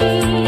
You.